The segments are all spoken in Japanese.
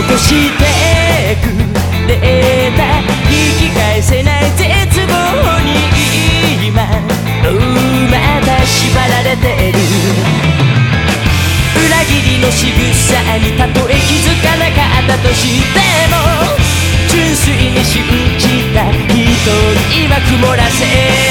残してくれた引き返せない絶望に今。また縛られてる。裏切りの仕草にたとえ気づかなかったとしても純粋に信じた人に今曇らせ。た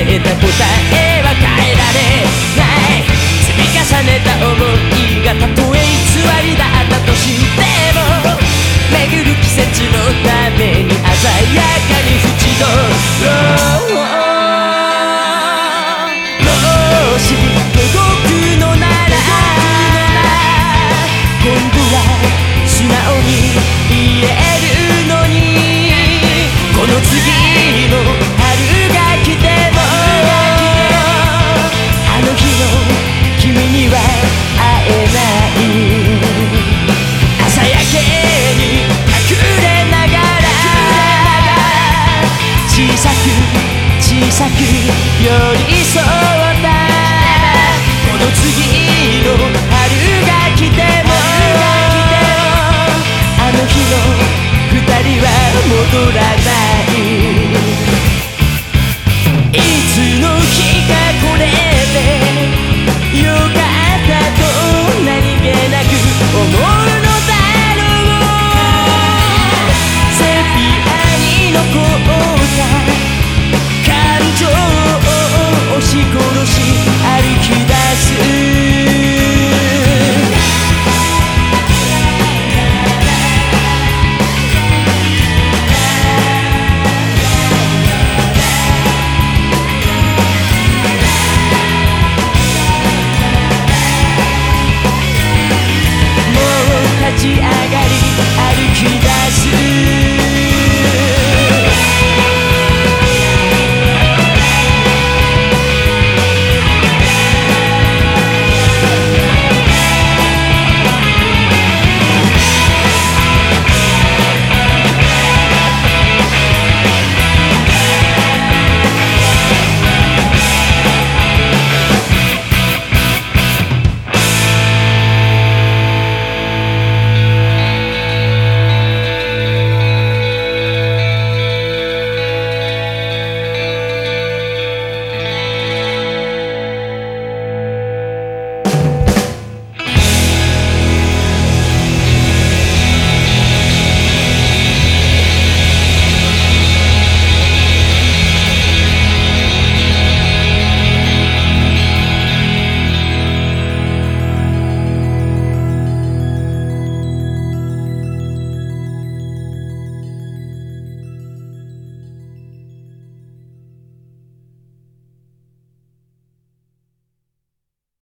せた答えは変えられない。積み重ねた思いがたとえ偽りだったとしても巡る季節のために鮮やかに縁取ろう小さく小さく寄り添ったこの次の春が来てもあの日の二人は戻らない